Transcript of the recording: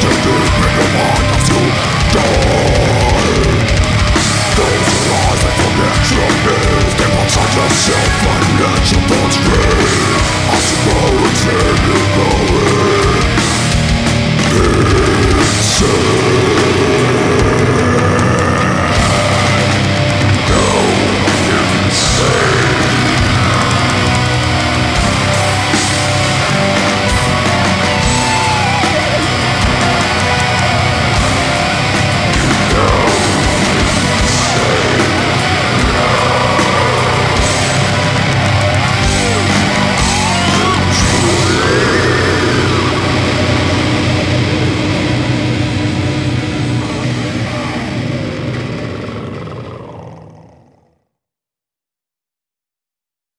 Those who rise and forget your